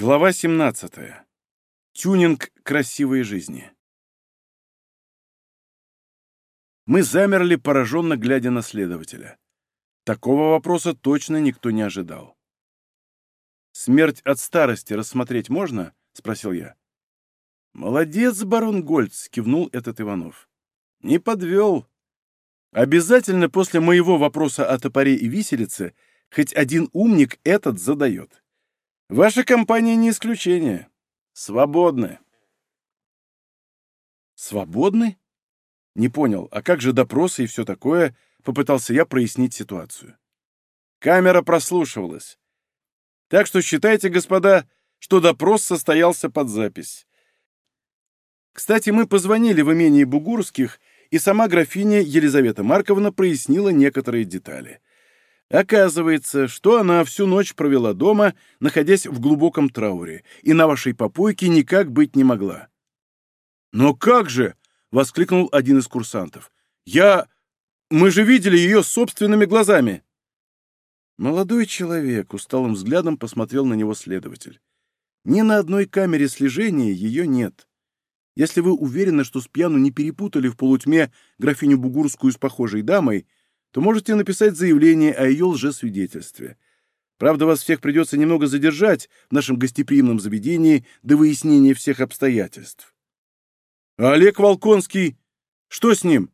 Глава 17. Тюнинг красивой жизни. Мы замерли, пораженно глядя на следователя. Такого вопроса точно никто не ожидал. «Смерть от старости рассмотреть можно?» — спросил я. «Молодец, барон Гольц!» — кивнул этот Иванов. «Не подвел. Обязательно после моего вопроса о топоре и виселице хоть один умник этот задает». Ваша компания не исключение. Свободны. Свободны? Не понял, а как же допросы и все такое? Попытался я прояснить ситуацию. Камера прослушивалась. Так что считайте, господа, что допрос состоялся под запись. Кстати, мы позвонили в имение Бугурских, и сама графиня Елизавета Марковна прояснила некоторые детали. Оказывается, что она всю ночь провела дома, находясь в глубоком трауре, и на вашей попойке никак быть не могла. «Но как же!» — воскликнул один из курсантов. «Я... Мы же видели ее собственными глазами!» Молодой человек усталым взглядом посмотрел на него следователь. Ни на одной камере слежения ее нет. Если вы уверены, что с пьяну не перепутали в полутьме графиню Бугурскую с похожей дамой, то можете написать заявление о ее лжесвидетельстве. Правда, вас всех придется немного задержать в нашем гостеприимном заведении до выяснения всех обстоятельств. Олег Волконский? Что с ним?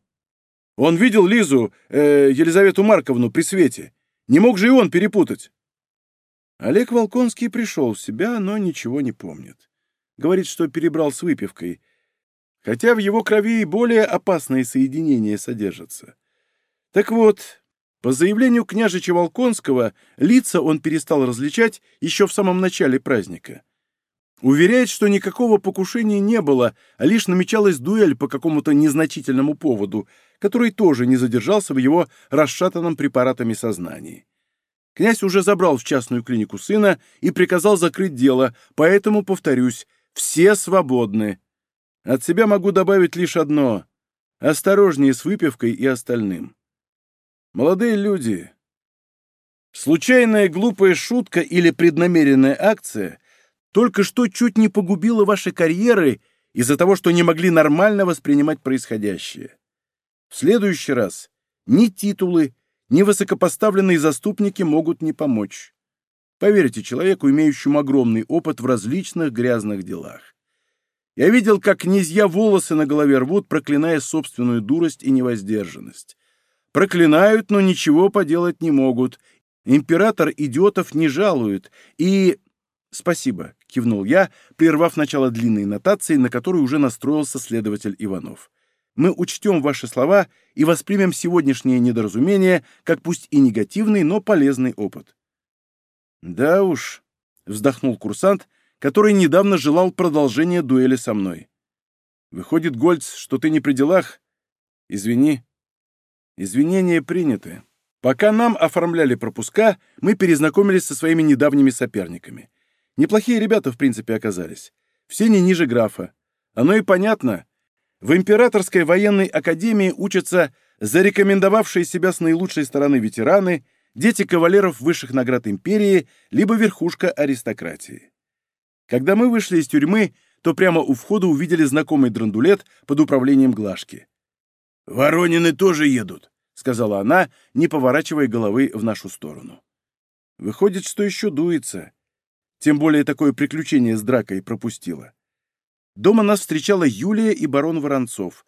Он видел Лизу, э, Елизавету Марковну, при свете. Не мог же и он перепутать. Олег Волконский пришел в себя, но ничего не помнит. Говорит, что перебрал с выпивкой. Хотя в его крови и более опасные соединения содержатся. Так вот, по заявлению княжича Волконского, лица он перестал различать еще в самом начале праздника. Уверяет, что никакого покушения не было, а лишь намечалась дуэль по какому-то незначительному поводу, который тоже не задержался в его расшатанном препаратами сознании. Князь уже забрал в частную клинику сына и приказал закрыть дело, поэтому, повторюсь, все свободны. От себя могу добавить лишь одно — осторожнее с выпивкой и остальным. Молодые люди, случайная глупая шутка или преднамеренная акция только что чуть не погубила ваши карьеры из-за того, что не могли нормально воспринимать происходящее. В следующий раз ни титулы, ни высокопоставленные заступники могут не помочь. Поверьте человеку, имеющему огромный опыт в различных грязных делах. Я видел, как князья волосы на голове рвут, проклиная собственную дурость и невоздержанность. Проклинают, но ничего поделать не могут. Император идиотов не жалует. И... «Спасибо», — кивнул я, прервав начало длинной нотации, на которую уже настроился следователь Иванов. «Мы учтем ваши слова и воспримем сегодняшнее недоразумение как пусть и негативный, но полезный опыт». «Да уж», — вздохнул курсант, который недавно желал продолжения дуэли со мной. «Выходит, Гольц, что ты не при делах? Извини». Извинения приняты. Пока нам оформляли пропуска, мы перезнакомились со своими недавними соперниками. Неплохие ребята, в принципе, оказались. Все не ниже графа. Оно и понятно. В Императорской военной академии учатся зарекомендовавшие себя с наилучшей стороны ветераны, дети кавалеров высших наград империи, либо верхушка аристократии. Когда мы вышли из тюрьмы, то прямо у входа увидели знакомый драндулет под управлением Глашки. «Воронины тоже едут», — сказала она, не поворачивая головы в нашу сторону. «Выходит, что еще дуется. Тем более такое приключение с дракой пропустила. Дома нас встречала Юлия и барон Воронцов.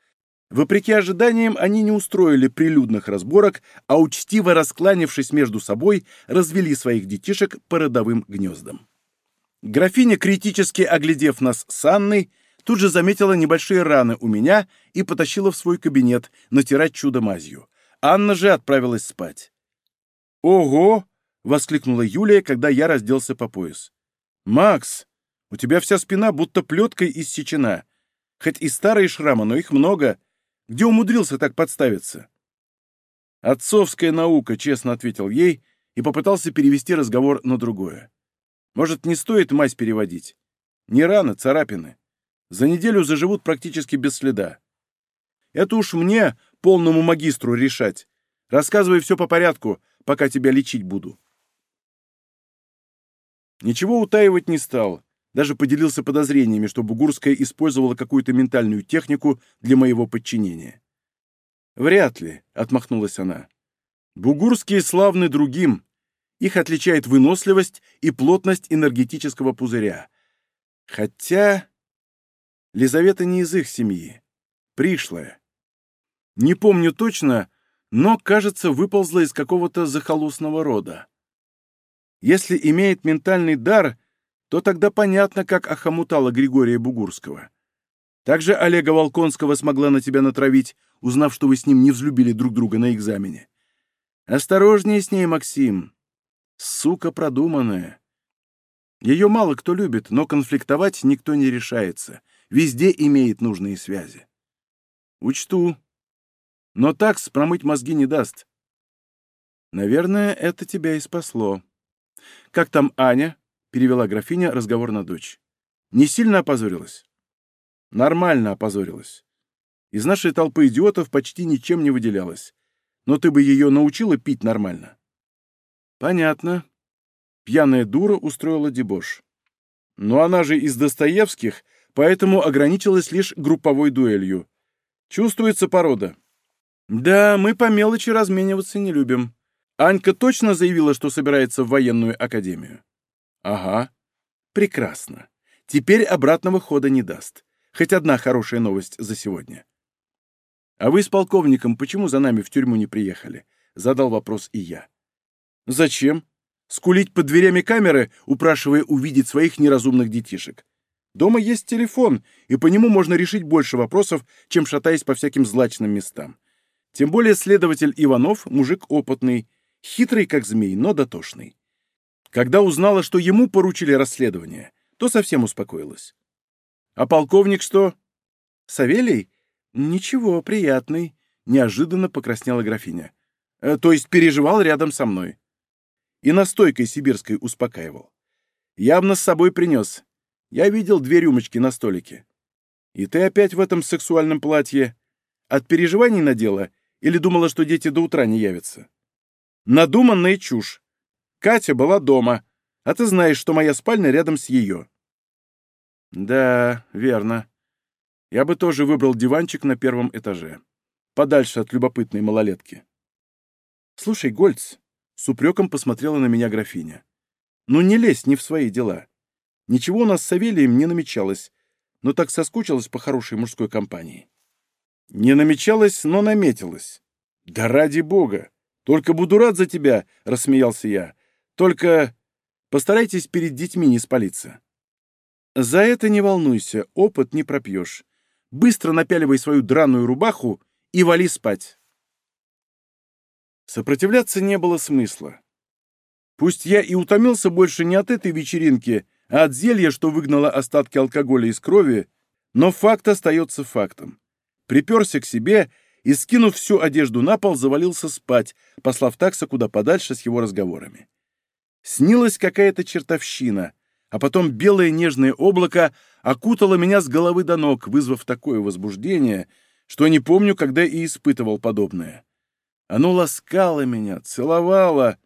Вопреки ожиданиям, они не устроили прилюдных разборок, а учтиво раскланившись между собой, развели своих детишек по родовым гнездам. Графиня, критически оглядев нас с Анной, тут же заметила небольшие раны у меня и потащила в свой кабинет натирать чудо мазью. Анна же отправилась спать. «Ого!» — воскликнула Юлия, когда я разделся по пояс. «Макс, у тебя вся спина будто плеткой иссечена. Хоть и старые шрамы, но их много. Где умудрился так подставиться?» «Отцовская наука», — честно ответил ей и попытался перевести разговор на другое. «Может, не стоит мазь переводить? Не рано, царапины. За неделю заживут практически без следа. Это уж мне, полному магистру, решать. Рассказывай все по порядку, пока тебя лечить буду. Ничего утаивать не стал. Даже поделился подозрениями, что Бугурская использовала какую-то ментальную технику для моего подчинения. «Вряд ли», — отмахнулась она. «Бугурские славны другим. Их отличает выносливость и плотность энергетического пузыря. Хотя Лизавета не из их семьи. Пришлая. Не помню точно, но, кажется, выползла из какого-то захолустного рода. Если имеет ментальный дар, то тогда понятно, как охомутала Григория Бугурского. Также Олега Волконского смогла на тебя натравить, узнав, что вы с ним не взлюбили друг друга на экзамене. Осторожнее с ней, Максим. Сука продуманная. Ее мало кто любит, но конфликтовать никто не решается. Везде имеет нужные связи. Учту. Но такс промыть мозги не даст. Наверное, это тебя и спасло. Как там Аня? Перевела графиня разговор на дочь. Не сильно опозорилась? Нормально опозорилась. Из нашей толпы идиотов почти ничем не выделялась. Но ты бы ее научила пить нормально. Понятно. Пьяная дура устроила дебош. Но она же из Достоевских, поэтому ограничилась лишь групповой дуэлью. Чувствуется порода. Да, мы по мелочи размениваться не любим. Анька точно заявила, что собирается в военную академию? Ага. Прекрасно. Теперь обратного хода не даст. Хоть одна хорошая новость за сегодня. «А вы с полковником почему за нами в тюрьму не приехали?» — задал вопрос и я. «Зачем? Скулить под дверями камеры, упрашивая увидеть своих неразумных детишек. Дома есть телефон, и по нему можно решить больше вопросов, чем шатаясь по всяким злачным местам. Тем более следователь Иванов — мужик опытный, хитрый как змей, но дотошный. Когда узнала, что ему поручили расследование, то совсем успокоилась. А полковник что? Савелий? Ничего, приятный. Неожиданно покраснела графиня. Э, то есть переживал рядом со мной. И настойкой сибирской успокаивал. Явно с собой принес. Я видел две рюмочки на столике. И ты опять в этом сексуальном платье. От переживаний надела или думала, что дети до утра не явятся? Надуманная чушь. Катя была дома, а ты знаешь, что моя спальня рядом с ее. Да, верно. Я бы тоже выбрал диванчик на первом этаже. Подальше от любопытной малолетки. Слушай, Гольц, с упреком посмотрела на меня графиня. Ну не лезь не в свои дела. Ничего у нас с Савелием не намечалось, но так соскучилась по хорошей мужской компании. Не намечалось, но наметилось. Да ради бога! Только буду рад за тебя, рассмеялся я. Только постарайтесь перед детьми не спалиться. За это не волнуйся, опыт не пропьешь. Быстро напяливай свою драную рубаху и вали спать. Сопротивляться не было смысла. Пусть я и утомился больше не от этой вечеринки, а от зелья, что выгнало остатки алкоголя из крови, но факт остается фактом. Приперся к себе и, скинув всю одежду на пол, завалился спать, послав такса куда подальше с его разговорами. Снилась какая-то чертовщина, а потом белое нежное облако окутало меня с головы до ног, вызвав такое возбуждение, что не помню, когда и испытывал подобное. Оно ласкало меня, целовало.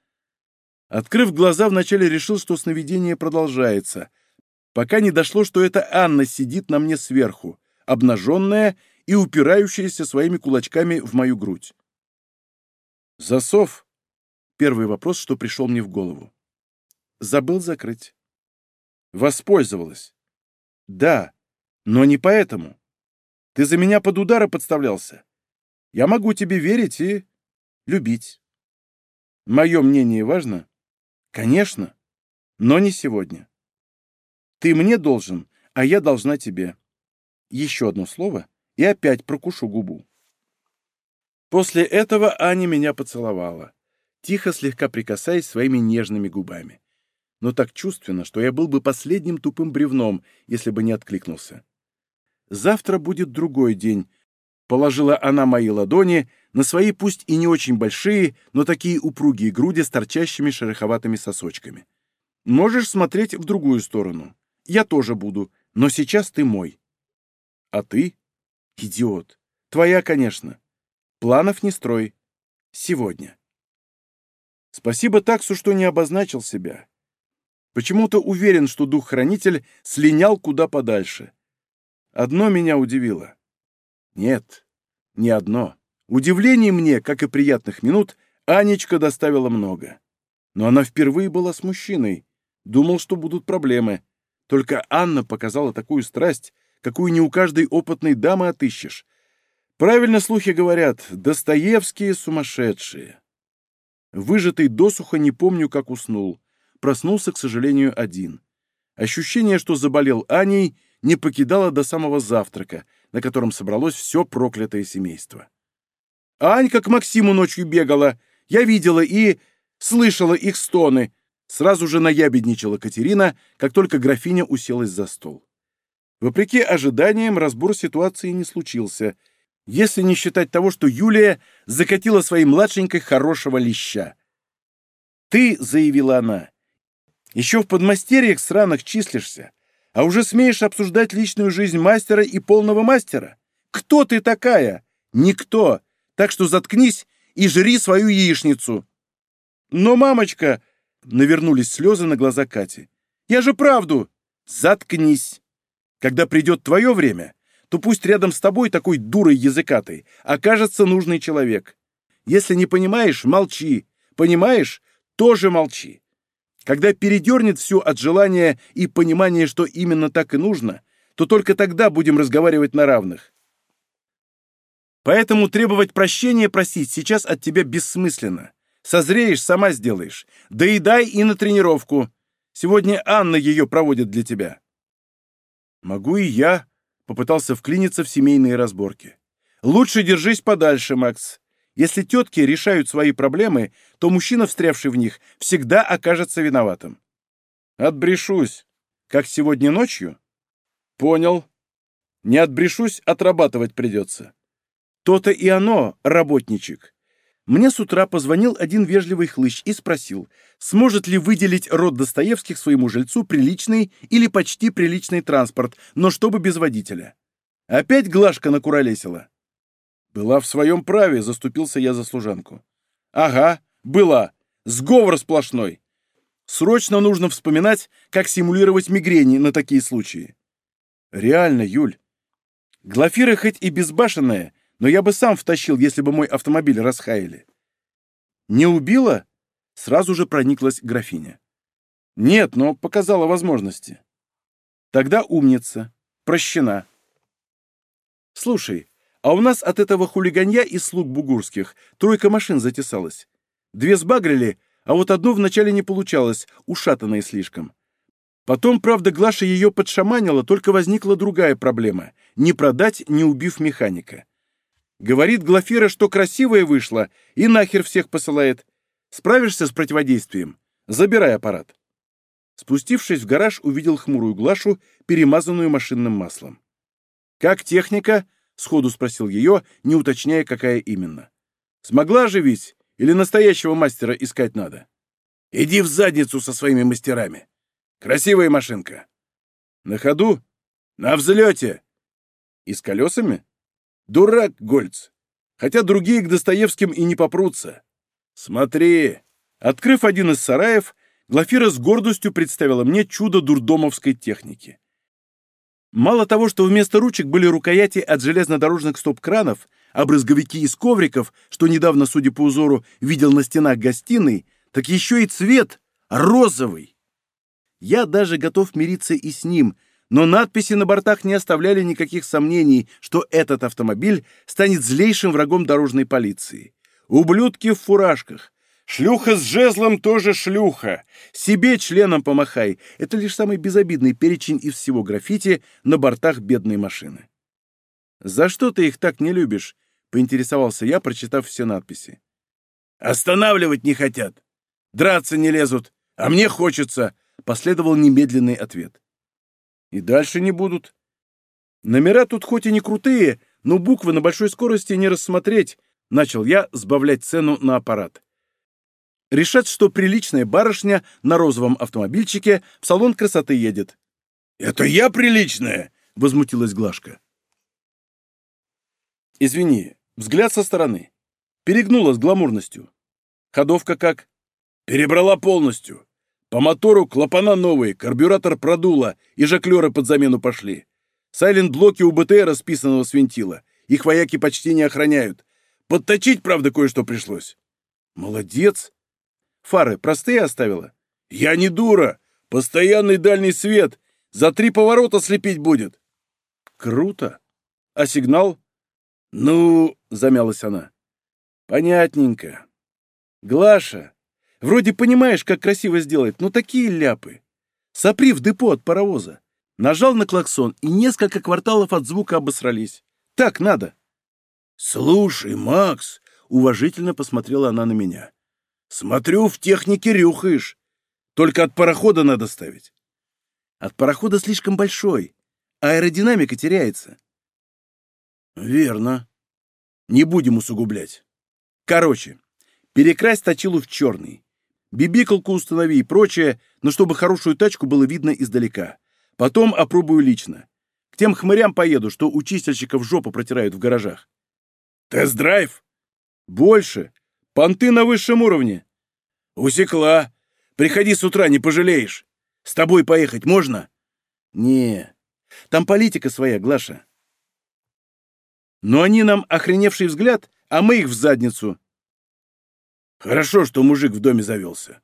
Открыв глаза, вначале решил, что сновидение продолжается, пока не дошло, что это Анна сидит на мне сверху, обнаженная и упирающаяся своими кулачками в мою грудь. «Засов?» — первый вопрос, что пришел мне в голову. Забыл закрыть. Воспользовалась. Да, но не поэтому. Ты за меня под удары подставлялся. Я могу тебе верить и любить. Мое мнение важно? Конечно, но не сегодня. Ты мне должен, а я должна тебе. Еще одно слово, и опять прокушу губу. После этого Аня меня поцеловала, тихо слегка прикасаясь своими нежными губами но так чувственно, что я был бы последним тупым бревном, если бы не откликнулся. «Завтра будет другой день», — положила она мои ладони на свои пусть и не очень большие, но такие упругие груди с торчащими шероховатыми сосочками. «Можешь смотреть в другую сторону. Я тоже буду, но сейчас ты мой». «А ты?» «Идиот. Твоя, конечно. Планов не строй. Сегодня». Спасибо таксу, что не обозначил себя. Почему-то уверен, что дух-хранитель слинял куда подальше. Одно меня удивило. Нет, не одно. Удивлений мне, как и приятных минут, Анечка доставила много. Но она впервые была с мужчиной. Думал, что будут проблемы. Только Анна показала такую страсть, какую не у каждой опытной дамы отыщешь. Правильно слухи говорят, Достоевские сумасшедшие. Выжатый досуха не помню, как уснул. Проснулся, к сожалению, один. Ощущение, что заболел Аней, не покидало до самого завтрака, на котором собралось все проклятое семейство. Анька к Максиму ночью бегала. Я видела и слышала их стоны. Сразу же наябедничала Катерина, как только графиня уселась за стол. Вопреки ожиданиям, разбор ситуации не случился, если не считать того, что Юлия закатила своей младшенькой хорошего леща. «Ты», — заявила она, — «еще в подмастерьях сраных числишься, а уже смеешь обсуждать личную жизнь мастера и полного мастера? Кто ты такая? Никто так что заткнись и жри свою яичницу». «Но, мамочка!» — навернулись слезы на глаза Кати. «Я же правду!» «Заткнись! Когда придет твое время, то пусть рядом с тобой такой дурой языкатой окажется нужный человек. Если не понимаешь, молчи. Понимаешь, тоже молчи. Когда передернет все от желания и понимания, что именно так и нужно, то только тогда будем разговаривать на равных. Поэтому требовать прощения просить сейчас от тебя бессмысленно. Созреешь, сама сделаешь. Доедай и на тренировку. Сегодня Анна ее проводит для тебя. Могу и я, попытался вклиниться в семейные разборки. Лучше держись подальше, Макс. Если тетки решают свои проблемы, то мужчина, встрявший в них, всегда окажется виноватым. Отбрешусь. Как сегодня ночью? Понял. Не отбрешусь, отрабатывать придется. То-то и оно, работничек. Мне с утра позвонил один вежливый хлыщ и спросил, сможет ли выделить род Достоевских своему жильцу приличный или почти приличный транспорт, но чтобы без водителя. Опять Глашка накуролесила. Была в своем праве, заступился я за служанку. Ага, была. Сговор сплошной. Срочно нужно вспоминать, как симулировать мигрени на такие случаи. Реально, Юль. Глафира хоть и безбашенная, но я бы сам втащил, если бы мой автомобиль расхаяли. Не убила? Сразу же прониклась графиня. Нет, но показала возможности. Тогда умница. Прощена. Слушай, а у нас от этого хулиганья из слуг бугурских тройка машин затесалась. Две сбагрили, а вот одну вначале не получалось, ушатанная слишком. Потом, правда, Глаша ее подшаманила, только возникла другая проблема — не продать, не убив механика. Говорит Глафира, что красивая вышла, и нахер всех посылает. Справишься с противодействием? Забирай аппарат. Спустившись в гараж, увидел хмурую Глашу, перемазанную машинным маслом. «Как техника?» — сходу спросил ее, не уточняя, какая именно. «Смогла оживить? Или настоящего мастера искать надо?» «Иди в задницу со своими мастерами. Красивая машинка». «На ходу?» «На взлете». «И с колесами?» Дурак, Гольц. Хотя другие к Достоевским и не попрутся. Смотри. Открыв один из сараев, Глафира с гордостью представила мне чудо дурдомовской техники. Мало того, что вместо ручек были рукояти от железнодорожных стоп-кранов, а брызговики из ковриков, что недавно, судя по узору, видел на стенах гостиной, так еще и цвет розовый. Я даже готов мириться и с ним — но надписи на бортах не оставляли никаких сомнений, что этот автомобиль станет злейшим врагом дорожной полиции. Ублюдки в фуражках. Шлюха с жезлом тоже шлюха. Себе членом помахай. Это лишь самый безобидный перечень из всего граффити на бортах бедной машины. «За что ты их так не любишь?» — поинтересовался я, прочитав все надписи. «Останавливать не хотят. Драться не лезут. А мне хочется», — последовал немедленный ответ. И дальше не будут. Номера тут хоть и не крутые, но буквы на большой скорости не рассмотреть. Начал я сбавлять цену на аппарат. Решат, что приличная барышня на розовом автомобильчике в салон красоты едет. «Это я приличная!» — возмутилась Глашка. «Извини, взгляд со стороны. Перегнула с гламурностью. Ходовка как?» «Перебрала полностью. По мотору клапана новые, карбюратор продуло, и жаклеры под замену пошли. Сайлент-блоки у БТР расписанного свинтила. Их вояки почти не охраняют. Подточить, правда, кое-что пришлось. Молодец. Фары простые оставила? Я не дура. Постоянный дальний свет. За три поворота слепить будет. Круто. А сигнал? Ну, замялась она. Понятненько. Глаша, вроде понимаешь, как красиво сделать, но такие ляпы. Сопри в депо от паровоза. Нажал на клаксон, и несколько кварталов от звука обосрались. Так надо. «Слушай, Макс!» — уважительно посмотрела она на меня. «Смотрю, в технике рюхаешь. Только от парохода надо ставить». «От парохода слишком большой. Аэродинамика теряется». «Верно. Не будем усугублять. Короче, перекрась точилу в черный. Бибикалку установи и прочее, но чтобы хорошую тачку было видно издалека. Потом опробую лично. К тем хмырям поеду, что у чистильщиков жопу протирают в гаражах. Тест-драйв? Больше. Понты на высшем уровне. Усекла. Приходи с утра, не пожалеешь. С тобой поехать можно? Не. Там политика своя, Глаша. Но они нам охреневший взгляд, а мы их в задницу. Хорошо, что мужик в доме завелся.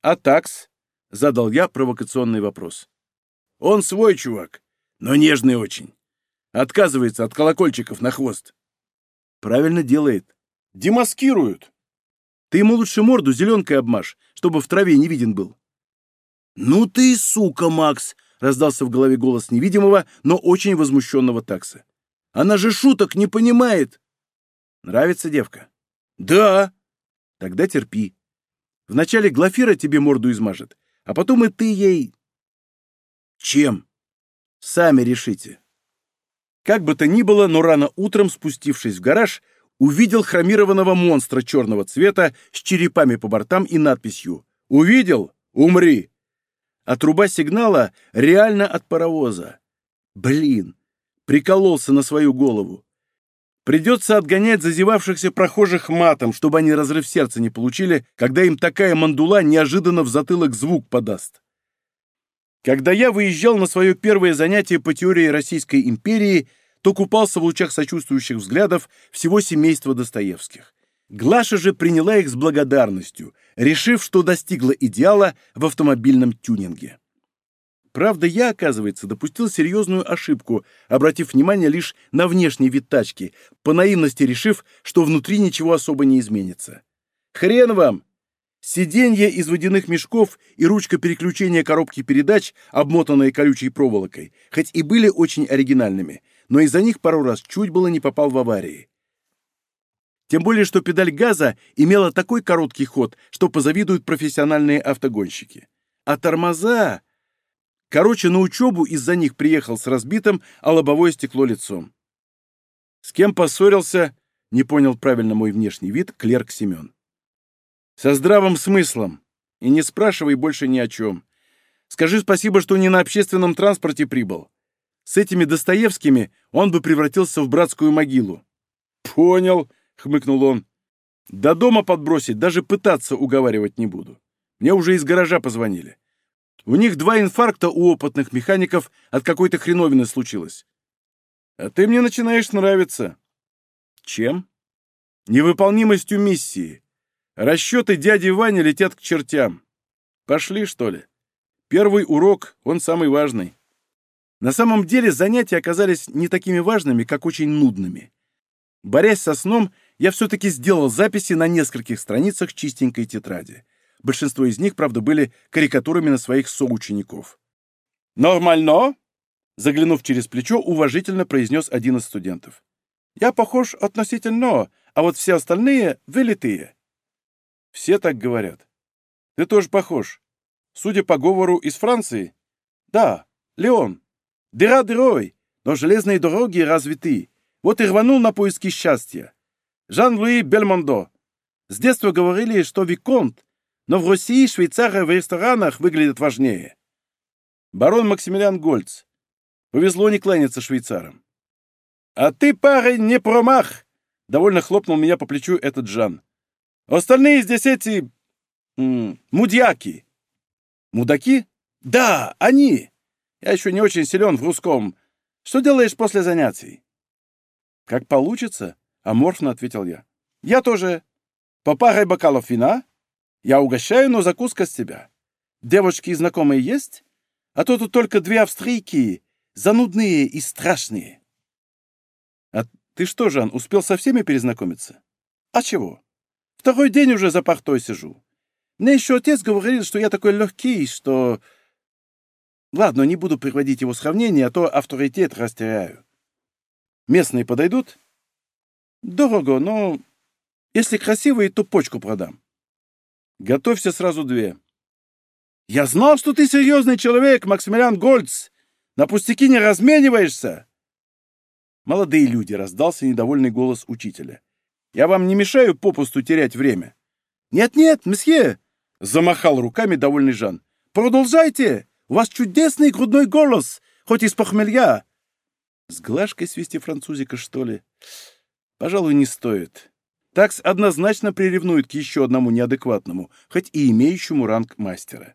А такс? Задал я провокационный вопрос. Он свой чувак, но нежный очень. Отказывается от колокольчиков на хвост. Правильно делает. Демаскируют. Ты ему лучше морду зеленкой обмажь, чтобы в траве не виден был. Ну ты сука, Макс! Раздался в голове голос невидимого, но очень возмущенного такса. Она же шуток не понимает. Нравится девка? Да. Тогда терпи. Вначале Глафира тебе морду измажет, а потом и ты ей... Чем? Сами решите. Как бы то ни было, но рано утром, спустившись в гараж, увидел хромированного монстра черного цвета с черепами по бортам и надписью «Увидел? Умри!». А труба сигнала реально от паровоза. Блин, прикололся на свою голову. Придется отгонять зазевавшихся прохожих матом, чтобы они разрыв сердца не получили, когда им такая мандула неожиданно в затылок звук подаст. Когда я выезжал на свое первое занятие по теории Российской империи, то купался в лучах сочувствующих взглядов всего семейства Достоевских. Глаша же приняла их с благодарностью, решив, что достигла идеала в автомобильном тюнинге. Правда, я, оказывается, допустил серьезную ошибку, обратив внимание лишь на внешний вид тачки, по наивности решив, что внутри ничего особо не изменится. Хрен вам! Сиденья из водяных мешков и ручка переключения коробки передач, обмотанные колючей проволокой, хоть и были очень оригинальными, но из-за них пару раз чуть было не попал в аварии. Тем более, что педаль газа имела такой короткий ход, что позавидуют профессиональные автогонщики. А тормоза... Короче, на учебу из-за них приехал с разбитым, а лобовое стекло лицом. С кем поссорился, не понял правильно мой внешний вид, клерк Семен. Со здравым смыслом. И не спрашивай больше ни о чем. Скажи спасибо, что не на общественном транспорте прибыл. С этими Достоевскими он бы превратился в братскую могилу. «Понял», — хмыкнул он. «До дома подбросить даже пытаться уговаривать не буду. Мне уже из гаража позвонили. У них два инфаркта у опытных механиков от какой-то хреновины случилось. А ты мне начинаешь нравиться». «Чем?» «Невыполнимостью миссии. Расчеты дяди Вани летят к чертям. Пошли, что ли? Первый урок, он самый важный. На самом деле занятия оказались не такими важными, как очень нудными. Борясь со сном, я все-таки сделал записи на нескольких страницах чистенькой тетради. Большинство из них, правда, были карикатурами на своих соучеников. «Нормально?» Заглянув через плечо, уважительно произнес один из студентов. «Я похож относительно, а вот все остальные — вылитые. Все так говорят. Ты тоже похож. Судя по говору из Франции? Да, Леон. Дыра дырой, но железные дороги развиты. Вот и рванул на поиски счастья. Жан-Луи Бельмондо. С детства говорили, что Виконт, но в России швейцары в ресторанах выглядят важнее. Барон Максимилиан Гольц. Повезло не кланяться швейцарам. «А ты, парень, не промах!» Довольно хлопнул меня по плечу этот Жан. Остальные здесь эти... мудьяки. Мудаки? Да, они! Я еще не очень силен в русском. Что делаешь после занятий? Как получится, аморфно ответил я. Я тоже. По парой бокалов вина? Я угощаю, но закуска с тебя. Девочки и знакомые есть? А то тут только две австрийки, занудные и страшные. А ты что, Жан, успел со всеми перезнакомиться? А чего? Второй день уже за партой сижу. Мне еще отец говорил, что я такой легкий, что... Ладно, не буду приводить его сравнение, а то авторитет растеряю. Местные подойдут? Дорого, но если красивые, то почку продам. Готовься сразу две. Я знал, что ты серьезный человек, Максимилиан Гольц. На пустяки не размениваешься. Молодые люди, раздался недовольный голос учителя. Я вам не мешаю попусту терять время. Нет-нет, месье, замахал руками довольный Жан. Продолжайте. У вас чудесный грудной голос, хоть из похмелья. С глажкой свести французика, что ли? Пожалуй, не стоит. Такс однозначно приревнует к еще одному неадекватному, хоть и имеющему ранг мастера.